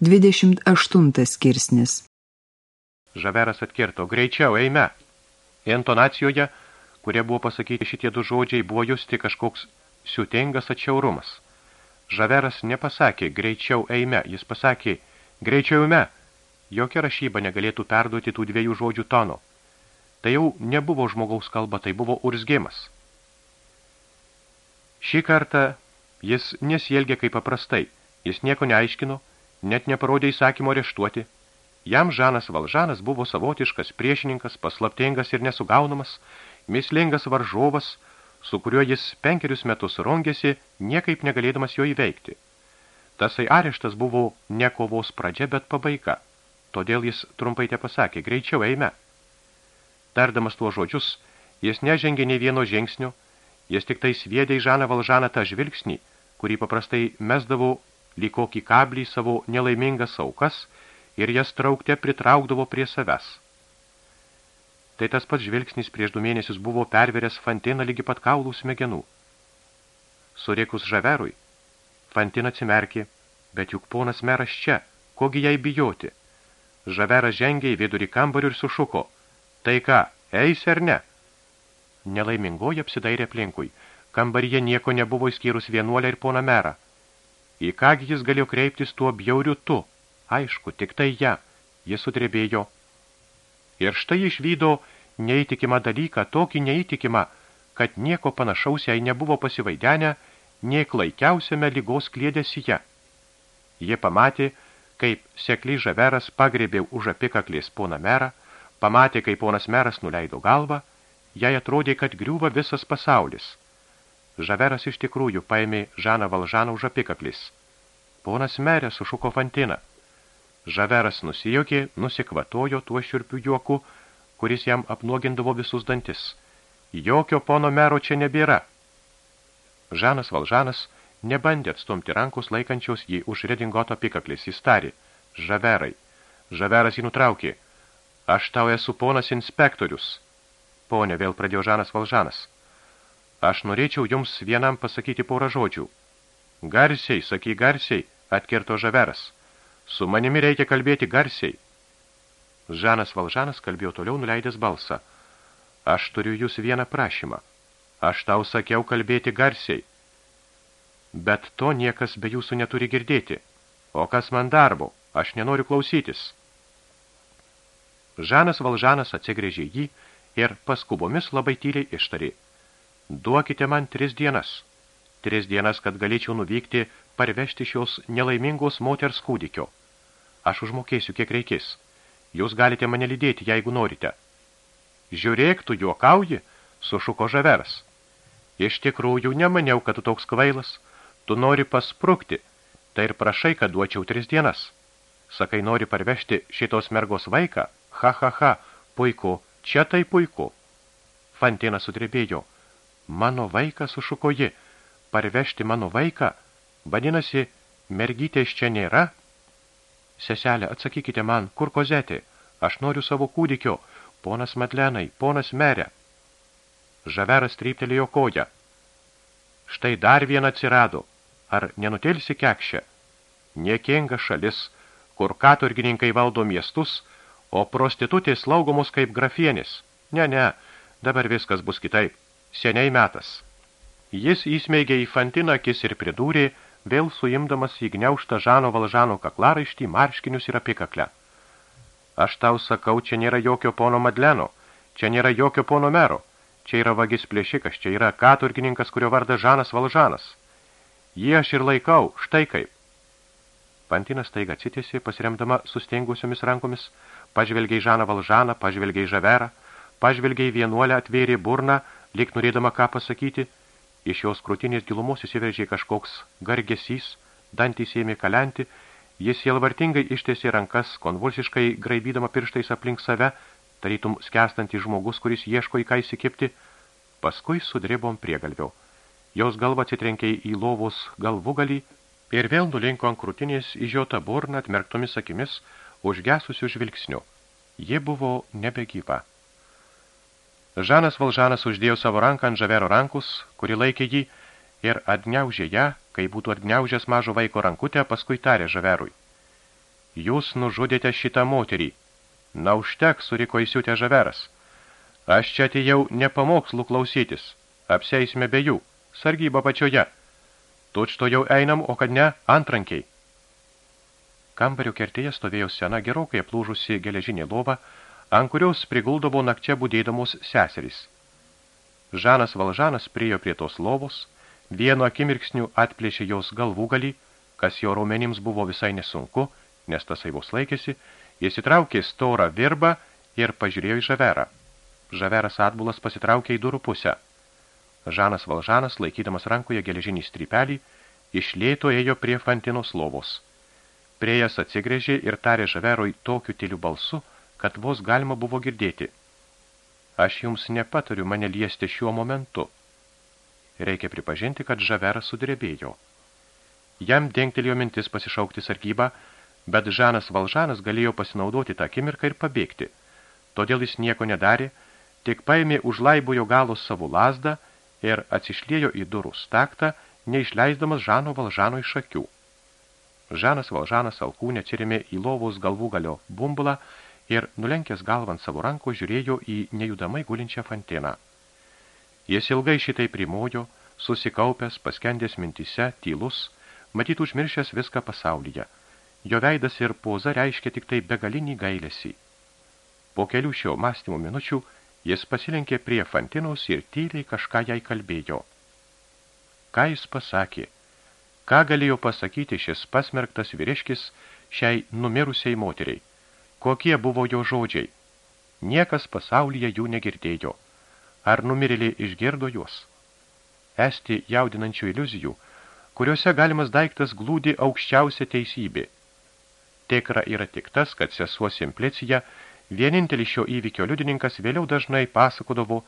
28 skirsnis Žaveras atkirto, greičiau, eime. Intonacijoje, kurie buvo pasakyti šitie du žodžiai, buvo justi kažkoks siutingas atšiaurumas. Žaveras nepasakė, greičiau eime, jis pasakė, greičiau eime. Jokia rašyba negalėtų perduoti tų dviejų žodžių tono. Tai jau nebuvo žmogaus kalba, tai buvo urzgimas. Šį kartą jis nesielgė kaip paprastai, jis nieko neaiškino, net neparodė įsakymo reštuoti. Jam Žanas Valžanas buvo savotiškas priešininkas, paslaptingas ir nesugaunamas, mislingas varžovas, su kuriuo jis penkerius metus rongėsi, niekaip negalėdamas jo įveikti. Tasai areštas buvo ne kovos pradžia, bet pabaiga. Todėl jis trumpai te pasakė, greičiau eime. Tardamas tuo žodžius, jis nežengė nei vieno žingsnio, jis tik tai sviedė į Žaną Valžaną tą žvilgsnį, kurį paprastai mesdavo lyg kokį kablį savo nelaimingas aukas ir jas traukte pritraukdavo prie savęs. Tai tas pats žvilgsnis prieš du mėnesius buvo perveręs Fantiną lygi pat kaulų smegenų. Surėkus žaverui, Fantina atsimerkė, bet juk ponas meras čia, kogi jai bijoti. Žaveras žengė į vidurį kambarių ir sušuko. Tai ką, eis ar ne? Nelaimingoji apsidairė aplinkui. Kambaryje nieko nebuvo įskyrus vienuolę ir poną merą. Į kągi jis galėjo kreiptis tuo bjauriu tu? Aišku, tik tai ją. Jis sudrebėjo. Ir štai išvydo neįtikimą dalyką, tokį neįtikimą, kad nieko panašaus jai nebuvo pasivaidenę, nei klaikiausiame lygos klėdesyje. Jie pamatė, kaip sekly žaveras pagrebė už apikaklės poną merą, pamatė, kaip ponas meras nuleido galvą, jai atrodė, kad griūva visas pasaulis – Žaveras iš tikrųjų paėmė Žaną Valžaną už apikaklis. Ponas merė sušuko Fantiną. Žaveras nusijokė, nusikvatojo tuo šiurpiu juoku, kuris jam apnuogindavo visus dantis. Jokio pono mero čia nebėra. Žanas Valžanas nebandė atstumti rankos laikančios jį už redingoto apikaklis. Jis tarė, žaverai. Žaveras jį nutraukė. Aš tau esu ponas inspektorius. Pone, vėl pradėjo Žanas Valžanas. Aš norėčiau jums vienam pasakyti porą žodžių. Garsiai, saky garsiai, atkirto žaveras. Su manimi reikia kalbėti garsiai. Žanas Valžanas kalbėjo toliau nuleidęs balsą. Aš turiu jūs vieną prašymą. Aš tau sakiau kalbėti garsiai. Bet to niekas be jūsų neturi girdėti. O kas man darbo? Aš nenoriu klausytis. Žanas Valžanas atsigrėžė jį ir paskubomis labai tyliai ištarė – Duokite man tris dienas. Tris dienas, kad galėčiau nuvykti parvežti šios nelaimingos moters kūdikio. Aš užmokėsiu, kiek reikės. Jūs galite mane lydėti, jeigu norite. Žiūrėk, tu juokauji, sušuko žaveras. Iš tikrųjų, nemaniau, kad tu toks kvailas. Tu nori pasprukti, tai ir prašai, kad duočiau tris dienas. Sakai, nori parvežti šitos mergos vaiką? Ha, ha, ha, puiku, čia tai puiku. Fantina sudrebėjo. Mano vaiką sušuko ji. Parvežti mano vaiką? Vadinasi, mergytės čia nėra? Seselė, atsakykite man, kur kozetė? Aš noriu savo kūdikio. Ponas Madlenai, ponas merė. Žaveras tryptelėjo koją. Štai dar viena atsirado. Ar nenutelsi kekšę? Niekinga šalis, kur katurgininkai valdo miestus, o prostitutės slaugomos kaip grafienis. Ne, ne, dabar viskas bus kitaip seniai metas. Jis įsmeigė į Fantiną akis ir pridūrė, vėl suimdamas į gniauštą Žano Valžano kaklaraištį, marškinius ir apikaklę. Aš tau sakau, čia nėra jokio pono Madleno, čia nėra jokio pono mero, čia yra vagis plėšikas, čia yra katurgininkas, kurio vardas Žanas Valžanas. Jį aš ir laikau, štai kaip. Pantinas taiga atsitėsi, pasiremdama sustengusiomis rankomis, pažvelgiai Žaną Valžaną, pažvelgiai Žaverą, pažvelgiai vienuolę, atvėrė burną, Lik norėdama ką pasakyti, iš jos krūtinės gilumos įsiveržė kažkoks gargesys, dantys ėmė kalenti, jis jelvartingai ištėsė rankas, konvulsiškai graibydama pirštais aplink save, tarytum skęstantis žmogus, kuris ieško į ką įsikipti, paskui sudribom prie galvio. Jos galva atsitrenkė į lovos galvugalį ir vėl nulinko ant krūtinės įžiota burną atmerktomis akimis, užgesusių žvilgsnių. Ji buvo nebegyva. Žanas Valžanas uždėjo savo ranką ant žavero rankus, kuri laikė jį, ir atgniaužė ją, kai būtų atgniaužęs mažo vaiko rankutę, paskui tarė žaverui. jūs nužudėte šitą moterį. Na užtek, suriko įsiutė žaveras. Aš čia atėjau ne pamokslų klausytis, apseisime be jų, sargyba pačioje. Tučto jau einam, o kad ne, antrankiai. Kambario kertėje stovėjo sena gerokai aplūžusi geležinė lova, ant kurios priguldavo nakčia būdėdamos seserys. Žanas Valžanas priejo prie tos lovos, vienu akimirksniu atplėšė jos galvūgalį, kas jo raumenims buvo visai nesunku, nes tasai vos laikėsi, jis įtraukė storą virbą ir pažiūrėjo į žaverą. Žaveras atbulas pasitraukė į durų pusę. Žanas Valžanas, laikydamas rankoje geležinį strypelį, iš lėto ėjo prie Fantinos lovos. Priejas atsigrėžė ir tarė žaveroj tokiu tyliu balsu, kad vos galima buvo girdėti. Aš jums nepatariu mane liesti šiuo momentu. Reikia pripažinti, kad žaveras sudrebėjo. Jam dengtelėjo mintis pasišaukti sargybą, bet Žanas Valžanas galėjo pasinaudoti tą akimirką ir pabėgti. Todėl jis nieko nedarė, tik paėmė už laibojo galo savo lasdą ir atsišlėjo į durų staktą, neišleisdamas Žano Valžano iš akių. Žanas Valžanas alkūnė atsirimė į lovos galvų galio bumbulą ir, nulenkęs galvant savo ranko, žiūrėjo į nejudamai gulinčią fantiną. Jis ilgai šitai primojo, susikaupęs, paskendęs mintise, tylus, matyt užmiršęs viską pasaulyje. Jo veidas ir poza reiškia tik tai begalinį gailesį. Po kelių šio mąstymo minučių jis pasilenkė prie Fantinos ir tyliai kažką jai kalbėjo. Ką jis pasakė? Ką galėjo pasakyti šis pasmerktas vyriškis šiai numirusiai moteriai? Kokie buvo jo žodžiai? Niekas pasaulyje jų negirdėjo. Ar numirėliai išgirdo juos? Esti jaudinančių iliuzijų – kuriuose galimas daiktas glūdi aukščiausia teisybė. Tikra yra tik tas, kad sesuo Simplicija, vienintelis šio įvykio liudininkas, vėliau dažnai pasakodavo,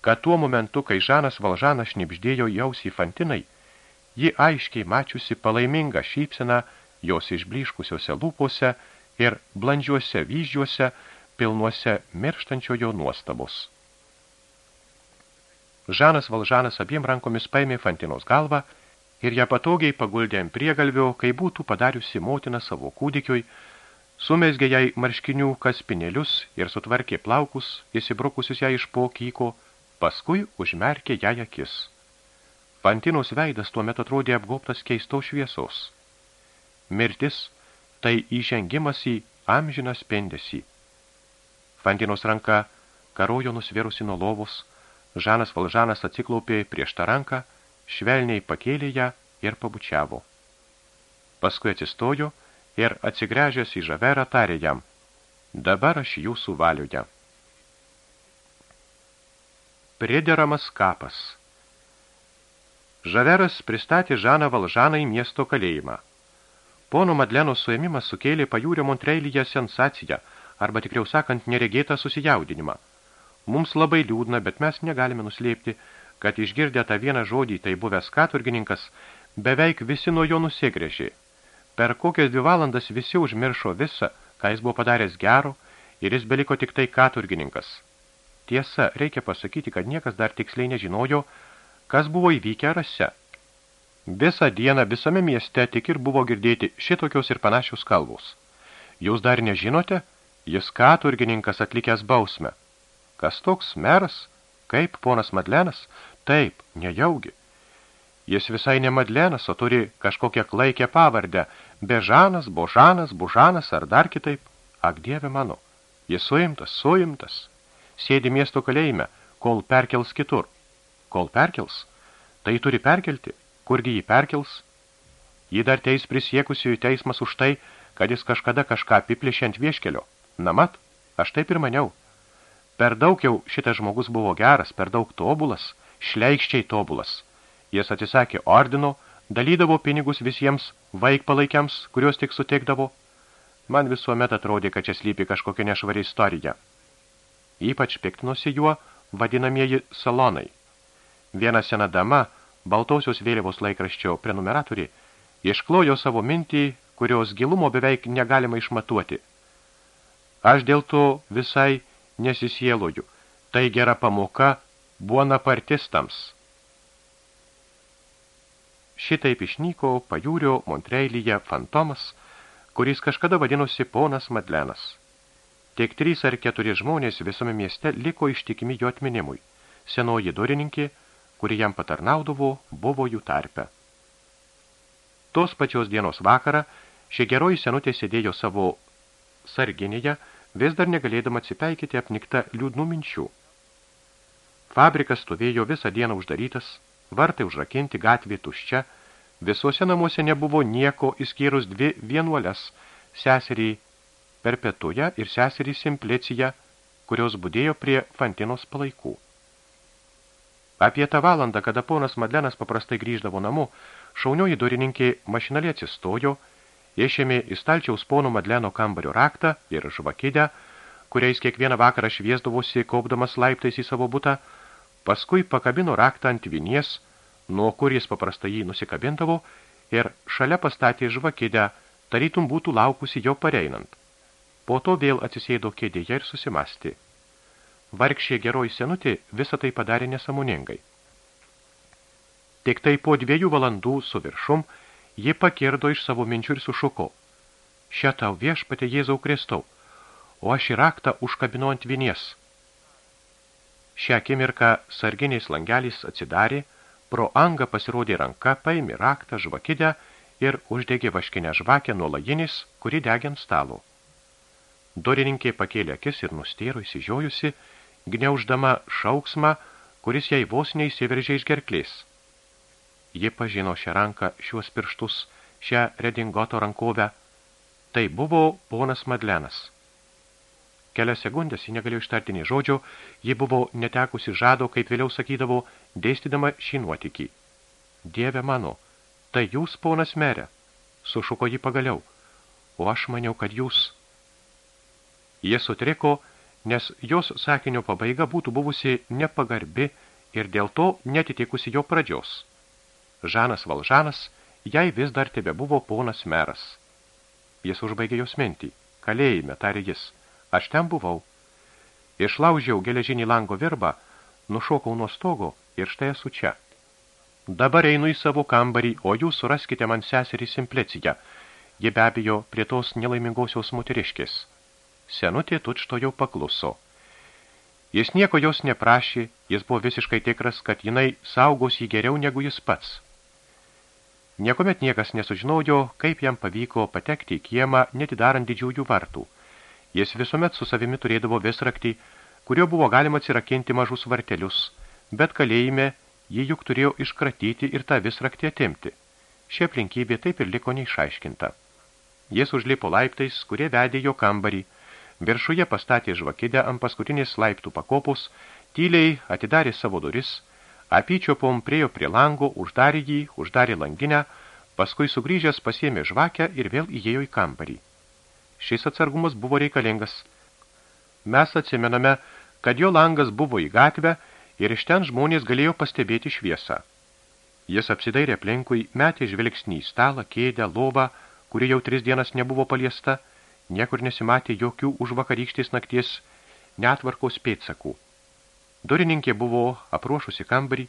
kad tuo momentu, kai Žanas Valžanas šnipždėjo jausį Fantinai, ji aiškiai mačiusi palaimingą šypseną jos išbliškusiuose lūpose ir blandžiuose vyzdžiuose, pilnuose mirštančiojo nuostabos. Žanas Valžanas abiem rankomis paėmė Fantinos galvą ir ją patogiai paguldė ant priegalvio, kai būtų padariusi motina savo kūdikiui, sumesgė jai marškinių kaspinėlius ir sutvarkė plaukus, įsibrukusius ją iš po kyko, paskui užmerkė jai akis. Fantinos veidas tuo metu atrodė apgoptas keistos šviesos. Mirtis – tai įžengimas į amžiną spendesį. Fantinos ranka karojo nusvirusi nuo lovos, Žanas Valžanas atsiklaupė prieš tą ranką – švelniai pakėlė ją ir pabučiavo. Paskui atsistojo ir atsigręžęs į žaverą tarė jam, dabar aš jūsų valioje. Prideramas kapas Žaveras pristatė Žaną Valžaną į miesto kalėjimą. Pono Madleno suėmimas sukėlė pajūrio Montreilyje sensaciją, arba tikriau sakant, neregėtą susijaudinimą. Mums labai liūdna, bet mes negalime nuslėpti, kad išgirdę tą vieną žodį tai buvęs katurgininkas, beveik visi nuo jo nusigrėžė. Per kokias dvi valandas visi užmiršo visą, ką jis buvo padaręs gero, ir jis beliko tik tai katurgininkas. Tiesa, reikia pasakyti, kad niekas dar tiksliai nežinojo, kas buvo įvykę rase. Visą dieną visame mieste tik ir buvo girdėti šitokios ir panašios kalbos. Jūs dar nežinote? Jis katurgininkas atlikęs bausmę. Kas toks meras? Kaip ponas Madlenas? Taip, nejaugi. Jis visai ne Madlenas, o turi kažkokią klaikę pavardę. Bežanas, Božanas, Bužanas ar dar kitaip. Ak, dieve mano, jis suimtas, suimtas. Sėdi miesto kalėjime, kol perkels kitur. Kol perkels, tai turi perkelti. Kurgi jį perkels? Jį dar teis prisiekusiųjų teismas už tai, kad jis kažkada kažką apiplėšė ant vieškelio. Na mat, aš taip ir maniau. Per daug jau šitas žmogus buvo geras, per daug tobulas – šleikščiai tobulas. Jis atsisakė ordino, dalydavo pinigus visiems vaikpalaikiams, kuriuos tik suteikdavo. Man visuomet atrodė, kad čia slypi kažkokia nešvari istorija. Ypač piktinosi juo vadinamieji salonai. Viena sena dama, baltosios vėliavos laikraščio prenumeratorį, išklojo savo mintį, kurios gilumo beveik negalima išmatuoti. Aš dėl to visai nesisieloju. Tai gera pamoka buonapartistams. Šitaip išnyko pajūrio Montreilyje fantomas, kuris kažkada vadinosi ponas Madlenas. Tik trys ar keturi žmonės visame mieste liko ištikimi jo atminimui. Senoji durininkė, kuri jam patarnaudavo, buvo jų tarpe. Tos pačios dienos vakarą šie geroji senutė sėdėjo savo sarginėje, vis dar negalėdama atsipeikyti apnikta liūdnų minčių. Fabrikas stovėjo visą dieną uždarytas, vartai užrakinti, gatvė tuščia, visuose namuose nebuvo nieko, įskyrus dvi vienuolės, seserį Perpetuja ir seserį Simplicija, kurios būdėjo prie Fantinos palaikų. Apie tą valandą, kada ponas Madlenas paprastai grįždavo namo, šaunioji durininkė mašinaliai atsistojo, išėmė į stalčiaus pono Madleno kambario raktą ir žvakidę, kuriais kiekvieną vakarą šviesdavosi, kaupdamas laiptais į savo butą, paskui pakabino raktą ant vinies, nuo kur jis paprastai jį nusikabindavo, ir šalia pastatė žvakidę, tarytum būtų laukusi jo pareinant. Po to vėl atsisėdo kėdėje ir susimasti. Vargšė geroji senutė visą tai padarė nesamoningai. Tik tai po dviejų valandų su viršum ji pakirdo iš savo minčių ir sušuko. Šia tau viešpatė Jėzau Kristau, o aš į raktą užkabinu ant vinies. Šią akimirką sarginiais langelis atsidarė, Pro angą pasirodė ranka, paėmė raktą, žvakidę ir uždegė vaškinę žvakę nuo lajinis, kuri degė ant stalo. Dorininkė pakėlė akis ir nustėro įsižiojusi, gniauždama šauksmą, kuris jai vos neįsiveržė iš gerklės. Ji pažino šią ranką, šiuos pirštus, šią redingoto rankovę. Tai buvo ponas Madlenas. Kelias sekundės ji negalėjo ištarti nei žodžio, ji buvo netekusi žado, kaip vėliau sakydavo, dėstydama šį nuotykį. Dieve mano, tai jūs, ponas merė, sušuko jį pagaliau, o aš maniau, kad jūs. Jie sutriko, nes jos sakinio pabaiga būtų buvusi nepagarbi ir dėl to netitikusi jo pradžios. Žanas Valžanas jai vis dar tebe buvo ponas meras. Jis užbaigė jos mintį. Kalėjime, tarė jis. Aš ten buvau. Išlaužiau geležinį lango virbą, nušokau nuo stogo ir štai esu čia. Dabar einu į savo kambarį, o jūs suraskite man seserį Simpleciją. Ji be abejo prie tos nelaimingosios moteriškės. Senutė tučto jau pakluso. Jis nieko jos neprašė, jis buvo visiškai tikras, kad jinai saugos jį geriau negu jis pats. Niekomet niekas nesužinojo, kaip jam pavyko patekti į kiemą, netidarant didžiųjų vartų – Jis visuomet su savimi turėdavo visraktį, kurio buvo galima atsirakinti mažus vartelius, bet kalėjime jį juk turėjo iškratyti ir tą visraktį atimti. Šia aplinkybė taip ir liko neišaiškinta. Jis užlipo laiptais, kurie vedė jo kambarį, viršuje pastatė žvakidę ant paskutinės laiptų pakopus, tyliai atidarė savo duris, apyčiopom priejo prie lango, uždarė jį, uždarė langinę, paskui sugrįžęs pasiėmė žvakę ir vėl įėjo į kambarį. Šis atsargumas buvo reikalingas. Mes atsimename, kad jo langas buvo į gatvę ir iš ten žmonės galėjo pastebėti šviesą. Jis apsidairė aplinkui, metė žvilgsnį į stalą, kėdę, lovą, kuri jau tris dienas nebuvo paliesta, niekur nesimatė jokių už vakarykštės nakties netvarkos pėdsakų. Durininkė buvo apruošusi kambarį,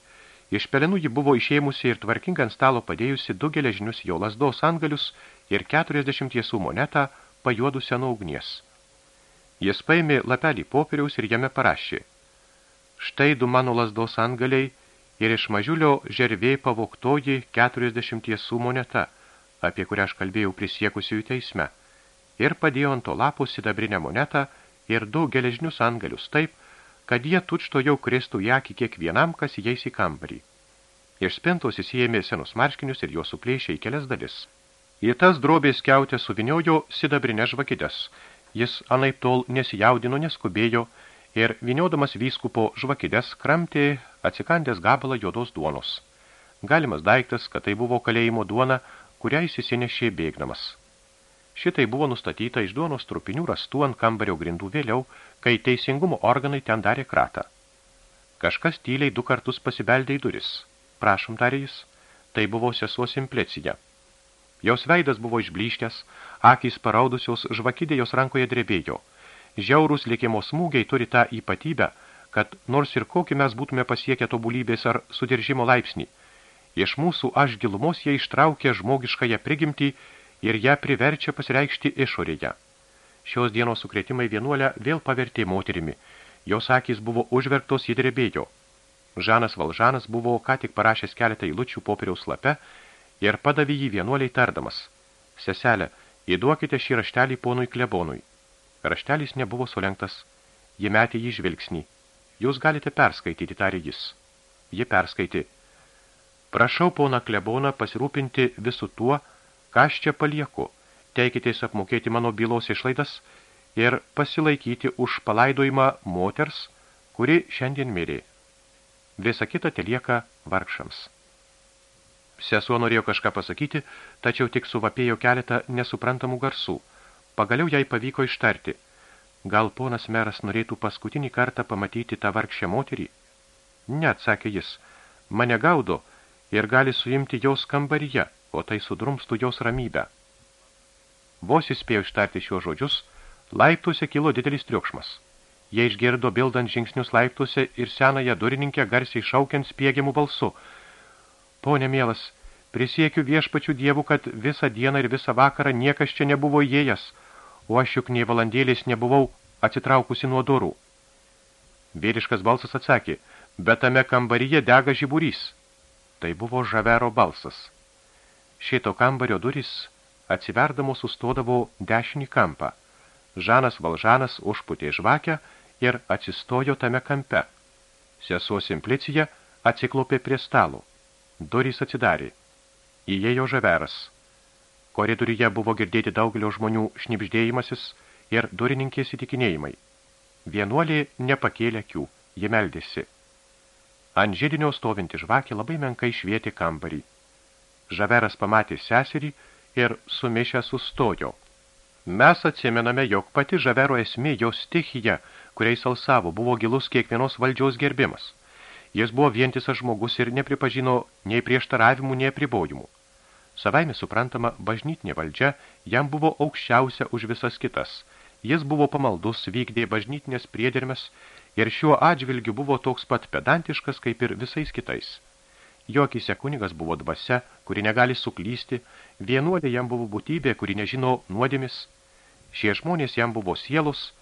iš pelenų ji buvo išėmusi ir tvarkingai ant stalo padėjusi du geležinius jo lasdos angalius ir 40 tiesų monetą, pajuodusią nuo ugnies. Jis paėmė lapelį popieriaus ir jame parašė. Štai du mano lasdos antgaliai ir iš mažiulio žervėjai pavoktoji 40 tiesų moneta, apie kurią aš kalbėjau prisiekusiųjų teisme, ir padėjo ant to lapo sidabrinę monetą ir du geležinius antgalius taip, kad jie tučto jau kristų į akį kiekvienam, kas įeis į kambarį. Iš spintos įsijėmė senus marškinius ir juos suplėšė į kelias dalis. Į tas drobės keutę suviniojo sidabrinę žvakides. Jis anaip tol nesijaudino, neskubėjo ir viniodamas vyskupo žvakides kramtė atsikandęs gabalą juodos duonos. Galimas daiktas, kad tai buvo kalėjimo duona, kurią įsisinešė bėgdamas. Šitai buvo nustatyta iš duonos trupinių rastų ant kambario grindų vėliau, kai teisingumo organai ten darė kratą. Kažkas tyliai du kartus pasibeldė į duris. Prašom, tarė jis, tai buvo sesuo Simplecija. Jos veidas buvo išbliškęs, akys paraudusios, žvakidė jos rankoje drebėjo. Žiaurus likimo smūgiai turi tą ypatybę, kad nors ir kokį mes būtume pasiekę tobulybės ar sudiržimo laipsnį, iš mūsų aš gilumos jie ištraukė žmogiškąją prigimtį ir ją priverčia pasireikšti išorėje. Šios dienos sukretimai vienuolę vėl pavertė moterimi. Jos akys buvo užverktos, jį drebėjo. Žanas Valžanas buvo ką tik parašęs keletą įlučių popieriaus lape ir padavė jį vienuoliai tardamas. Seselė, įduokite šį raštelį ponui klebonui. Raštelis nebuvo sulenktas. Ji metė jį žvilgsnį. Jūs galite perskaityti, tarė jis. Ji perskaitė. Prašau, pona kleboną, pasirūpinti visų tuo, ką aš čia palieku. Teikitės apmokėti mano bylos išlaidas ir pasilaikyti už palaidojimą moters, kuri šiandien mirė. Visa kita telieka vargšams. Sesuo norėjo kažką pasakyti, tačiau tik suvapėjo keletą nesuprantamų garsų. Pagaliau jai pavyko ištarti – Gal ponas meras norėtų paskutinį kartą pamatyti tą vargšę moterį? Ne, atsakė jis, mane gaudo ir gali suimti jos kambaryje, o tai sudrumstų jos ramybę. Vos įspėjo ištarti šios žodžius, laiptuose kilo didelis triukšmas. Jie išgirdo bildant žingsnius laiptuose ir senąją durininkę garsiai šaukiant spiegiamų balsu. Pone mielas, prisiekiu viešpačių dievų, kad visą dieną ir visą vakarą niekas čia nebuvo įėjęs – o aš juk nei valandėlės nebuvau atsitraukusi nuo durų. Vyriškas balsas atsakė, bet tame kambaryje dega žiburys. Tai buvo žavero balsas. Šito kambario duris atsiverdamos sustodavo dešinį kampą. Žanas Valžanas užputė žvakę ir atsistojo tame kampe. Sesuo Simplicija atsiklopė prie stalo. Durys atsidarė. Įėjo žaveras. Koridoriuje buvo girdėti daugelio žmonių šnipždėjimasis ir durininkės įtikinėjimai. Vienuolė nepakėlė akių, ji meldėsi. Ant židinio stovinti žvakė labai menkai švietė kambarį. Žaveras pamatė seserį ir sumišę sustojo. Mes atsimename, jog pati žavero esmė, jos stichija, kuriais alsavo, buvo gilus kiekvienos valdžios gerbimas. Jis buvo vientisas žmogus ir nepripažino nei prieštaravimų, nei apribojimų. Savaime suprantama, bažnytinė valdžia jam buvo aukščiausia už visas kitas. Jis buvo pamaldus, vykdė bažnytinės priedermes ir šiuo atžvilgiu buvo toks pat pedantiškas, kaip ir visais kitais. Jokyse kunigas buvo dvasia, kuri negali suklysti, vienuolė jam buvo būtybė, kuri nežino nuodėmis. Šie žmonės jam buvo sielos,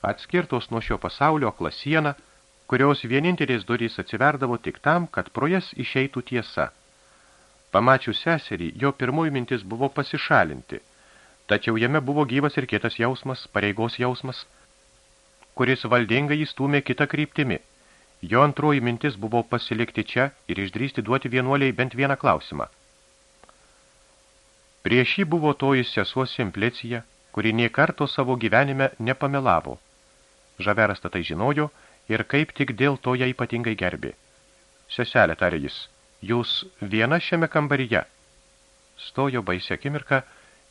atskirtos nuo šio pasaulio klasiena, kurios vienintelės durys atsiverdavo tik tam, kad pro jas išeitų tiesa – Pamačius seserį, jo pirmoji mintis buvo pasišalinti, tačiau jame buvo gyvas ir kitas jausmas, pareigos jausmas, kuris valdingai įstūmė kitą kryptimi. Jo antroji mintis buvo pasilikti čia ir išdrysti duoti vienuoliai bent vieną klausimą. Prieš jį buvo toji sesuo Simplicija, kuri nie karto savo gyvenime nepamelavo. Žaveras tai žinojo ir kaip tik dėl to ją ypatingai gerbė. Seselė, tarė jis, Jūs viena šiame kambaryje. Stojo baisi akimirka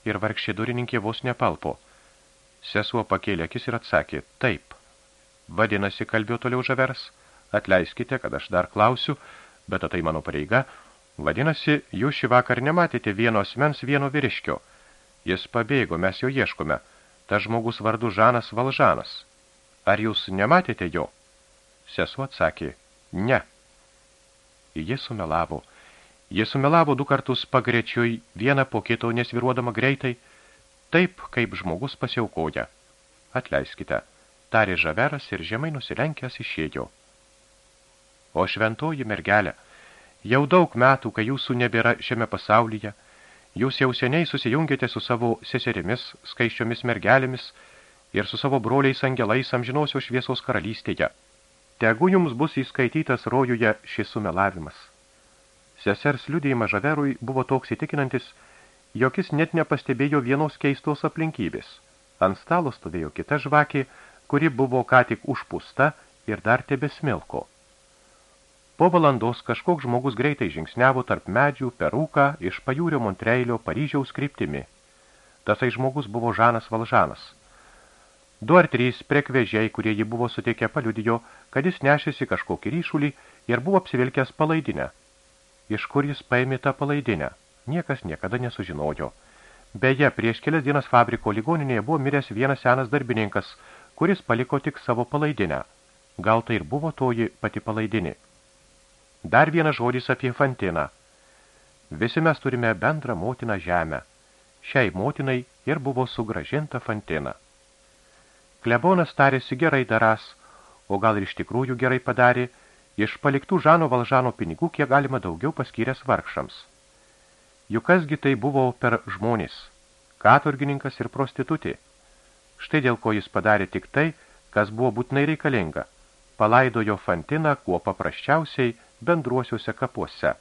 ir vargšė durininkė vos nepalpo. Sesuo pakėlė akis ir atsakė, taip. Vadinasi, kalbėjo toliau žavers, atleiskite, kad aš dar klausiu, bet tai mano pareiga. Vadinasi, jūs šį vakar nematėte vieno asmens vieno vyriškio. Jis pabėgo, mes jo ieškome. Ta žmogus vardu Žanas Valžanas. Ar jūs nematėte jo? Sesuo atsakė, ne. Jis sumelavo. Jis sumelavo du kartus pagrečiui, vieną po kito nesviruodama greitai, taip, kaip žmogus pasiaukoja. Atleiskite, tarė žaveras ir žemai nusilenkęs išėjo. O šventoji mergelė, jau daug metų, kai jūsų nebėra šiame pasaulyje, jūs jau seniai susijungėte su savo seserimis, skaiščiomis mergelėmis ir su savo broliais angelais amžinosios šviesos karalystėje. Tegu jums bus įskaitytas rojuje šis sumelavimas. Sesers liudėjimas žaverui buvo toks įtikinantis, jog jis net nepastebėjo vienos keistos aplinkybės. Ant stalo stovėjo kita žvakė, kuri buvo ką tik užpūsta ir dar tebesmilko. Po valandos kažkoks žmogus greitai žingsniavo tarp medžių per rūką iš pajūrio Montreilio Paryžiaus kryptimi. Tasai žmogus buvo Žanas Valžanas – Du ar trys prekvežiai, kurie jį buvo suteikę, paliudijo, kad jis nešėsi kažkokį ryšulį ir buvo apsivilkęs palaidinę. Iš kur jis paėmė tą palaidinę? Niekas niekada nesužinojo. Beje, prieš kelias dienas fabriko ligoninėje buvo miręs vienas senas darbininkas, kuris paliko tik savo palaidinę. Gal tai ir buvo toji pati palaidinė. Dar vienas žodis apie Fantiną. Visi mes turime bendrą motiną žemę. šiai motinai ir buvo sugražinta Fantina. Klebonas tarėsi gerai daras, o gal ir iš tikrųjų gerai padarė, iš paliktų Žano Valžano pinigų kiek galima daugiau paskyręs vargšams. Juk kasgi tai buvo per žmonės, katurgininkas ir prostitutė. Štai dėl ko jis padarė tik tai, kas buvo būtinai reikalinga. Palaidojo Fantiną kuo paprasčiausiai bendruosiuose kapuose.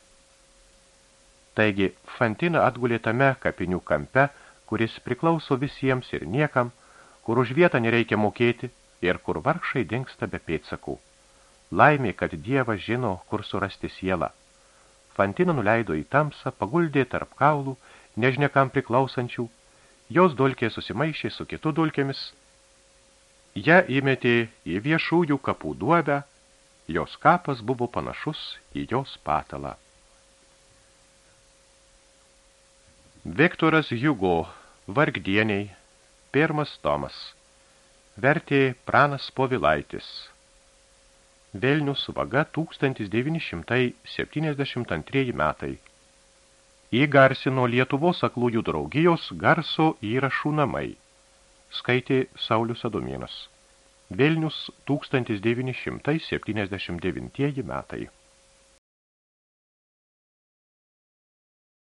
Taigi, Fantina atgulė tame kapinių kampe, kuris priklauso visiems ir niekam, kur už vietą nereikia mokėti ir kur vargšai dingsta be pėdsakų. Laimė, kad Dievas žino, kur surasti sielą. Fantina nuleido į tamsą, paguldė tarp kaulų, nežinia kam priklausančių, jos dulkė susimaišė su kitų dulkėmis, ją įmetė į viešųjų kapų duobę, jos kapas buvo panašus į jos patalą. Viktoras Hugo, vargdieniai, Pirmas tomas. Vertė Pranas Povilaitis. Vilnius vaga 1972 metai. Įgarsino Lietuvos aklųjų draugijos garso įrašų namai. Skaitė Saulius Adomėnas. Vilnius 1979 metai.